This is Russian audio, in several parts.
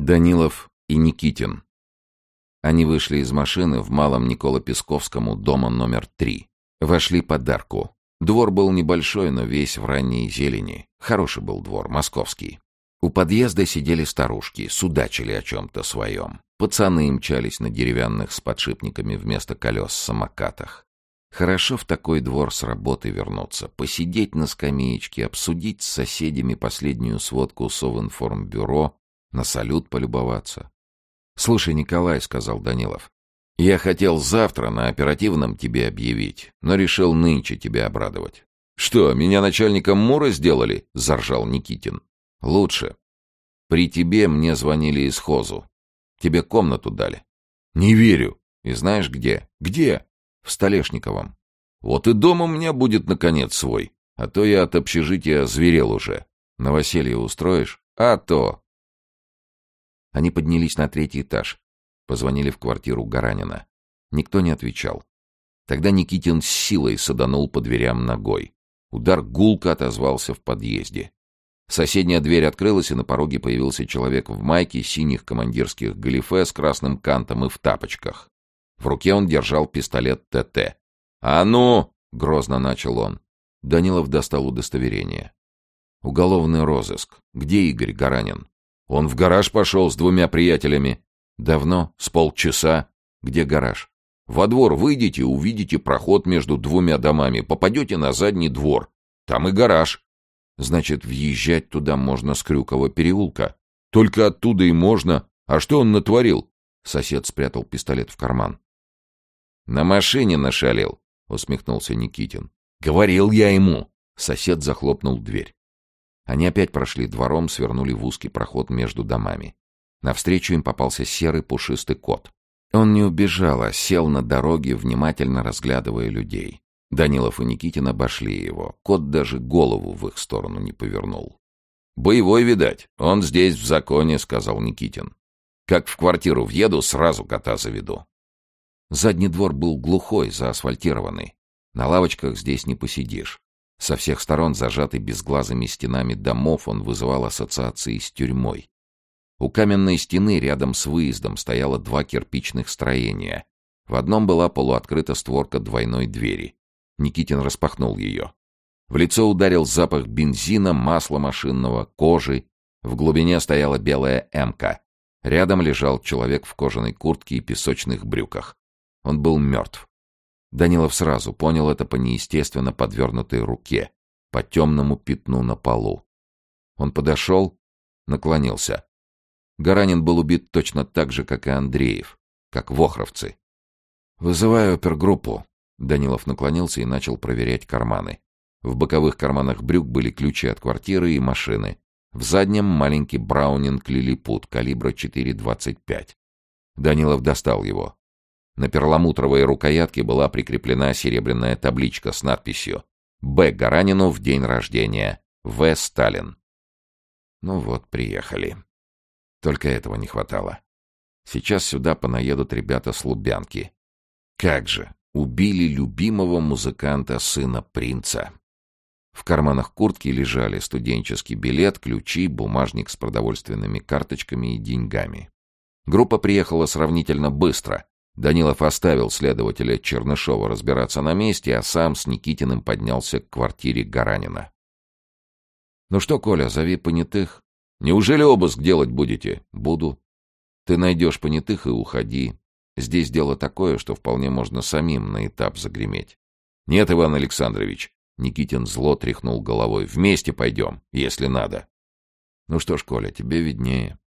Данилов и Никитин. Они вышли из машины в малом Николо-Песковскому дома номер три. Вошли под арку. Двор был небольшой, но весь в ранней зелени. Хороший был двор, московский. У подъезда сидели старушки, судачили о чем-то своем. Пацаны мчались на деревянных с подшипниками вместо колес самокатах. Хорошо в такой двор с работы вернуться, посидеть на скамеечке, обсудить с соседями последнюю сводку Совинформбюро, на салют полюбоваться. — Слушай, Николай, — сказал Данилов, — я хотел завтра на оперативном тебе объявить, но решил нынче тебя обрадовать. — Что, меня начальником Мура сделали? — заржал Никитин. — Лучше. При тебе мне звонили из Хозу. Тебе комнату дали. — Не верю. И знаешь где? — Где? — В Столешниковом. — Вот и дом у меня будет, наконец, свой. А то я от общежития зверел уже. Новоселье устроишь? А то. Они поднялись на третий этаж. Позвонили в квартиру Гаранина. Никто не отвечал. Тогда Никитин с силой саданул по дверям ногой. Удар гулко отозвался в подъезде. Соседняя дверь открылась, и на пороге появился человек в майке, синих командирских галифе с красным кантом и в тапочках. В руке он держал пистолет ТТ. «А ну!» — грозно начал он. Данилов достал удостоверение. «Уголовный розыск. Где Игорь Гаранин?» Он в гараж пошел с двумя приятелями. Давно? С полчаса. Где гараж? Во двор выйдете, увидите проход между двумя домами. Попадете на задний двор. Там и гараж. Значит, въезжать туда можно с Крюкова переулка. Только оттуда и можно. А что он натворил? Сосед спрятал пистолет в карман. На машине нашалил, усмехнулся Никитин. Говорил я ему. Сосед захлопнул дверь. Они опять прошли двором, свернули в узкий проход между домами. Навстречу им попался серый пушистый кот. Он не убежал, а сел на дороге, внимательно разглядывая людей. Данилов и Никитин обошли его. Кот даже голову в их сторону не повернул. «Боевой, видать. Он здесь в законе», — сказал Никитин. «Как в квартиру въеду, сразу кота заведу». Задний двор был глухой, заасфальтированный. На лавочках здесь не посидишь. Со всех сторон, зажатый безглазыми стенами домов, он вызывал ассоциации с тюрьмой. У каменной стены рядом с выездом стояло два кирпичных строения. В одном была полуоткрыта створка двойной двери. Никитин распахнул ее. В лицо ударил запах бензина, масла машинного, кожи. В глубине стояла белая «Эмка». Рядом лежал человек в кожаной куртке и песочных брюках. Он был мертв. Данилов сразу понял это по неестественно подвернутой руке, по темному пятну на полу. Он подошел, наклонился. Гаранин был убит точно так же, как и Андреев, как вохровцы. «Вызываю опергруппу». Данилов наклонился и начал проверять карманы. В боковых карманах брюк были ключи от квартиры и машины. В заднем маленький браунинг лилипут калибра 4,25. Данилов достал его. На перламутровой рукоятке была прикреплена серебряная табличка с надписью «Б. Гаранину в день рождения. В. Сталин». Ну вот, приехали. Только этого не хватало. Сейчас сюда понаедут ребята с Лубянки. Как же, убили любимого музыканта сына принца. В карманах куртки лежали студенческий билет, ключи, бумажник с продовольственными карточками и деньгами. Группа приехала сравнительно быстро, Данилов оставил следователя Чернышова разбираться на месте, а сам с Никитиным поднялся к квартире Гаранина. «Ну что, Коля, зови понятых. Неужели обыск делать будете?» «Буду. Ты найдешь понятых и уходи. Здесь дело такое, что вполне можно самим на этап загреметь». «Нет, Иван Александрович». Никитин зло тряхнул головой. «Вместе пойдем, если надо». «Ну что ж, Коля, тебе виднее.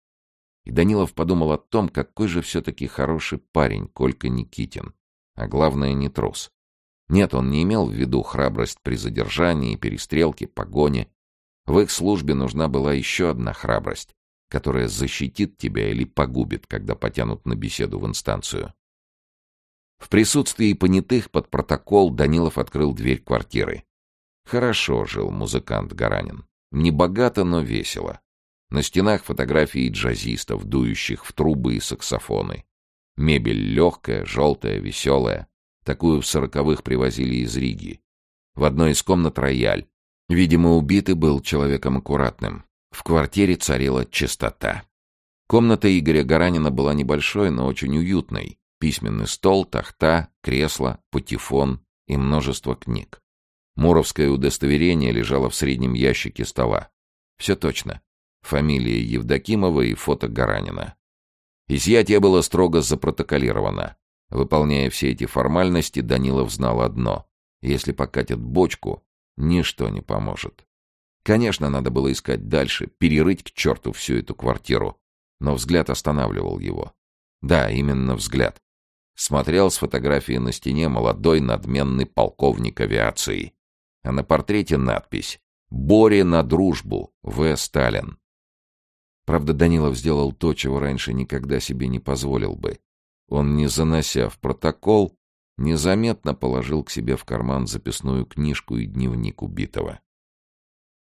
И Данилов подумал о том, какой же все-таки хороший парень Колька Никитин. А главное, не трус. Нет, он не имел в виду храбрость при задержании, перестрелке, погоне. В их службе нужна была еще одна храбрость, которая защитит тебя или погубит, когда потянут на беседу в инстанцию. В присутствии понятых под протокол Данилов открыл дверь квартиры. Хорошо жил музыкант Гаранин. Не богато, но весело. На стенах фотографии джазистов, дующих в трубы и саксофоны. Мебель легкая, желтая, веселая. Такую в сороковых привозили из Риги. В одной из комнат рояль. Видимо, убитый был человеком аккуратным. В квартире царила чистота. Комната Игоря Гаранина была небольшой, но очень уютной. Письменный стол, тахта, кресло, патефон и множество книг. Муровское удостоверение лежало в среднем ящике стола. Все точно. Фамилия Евдокимова и фото Гаранина. Изъятие было строго запротоколировано. Выполняя все эти формальности, Данилов знал одно. Если покатят бочку, ничто не поможет. Конечно, надо было искать дальше, перерыть к черту всю эту квартиру. Но взгляд останавливал его. Да, именно взгляд. Смотрел с фотографии на стене молодой надменный полковник авиации. А на портрете надпись «Боре на дружбу. В. Сталин». Правда, Данилов сделал то, чего раньше никогда себе не позволил бы. Он, не занося в протокол, незаметно положил к себе в карман записную книжку и дневник убитого.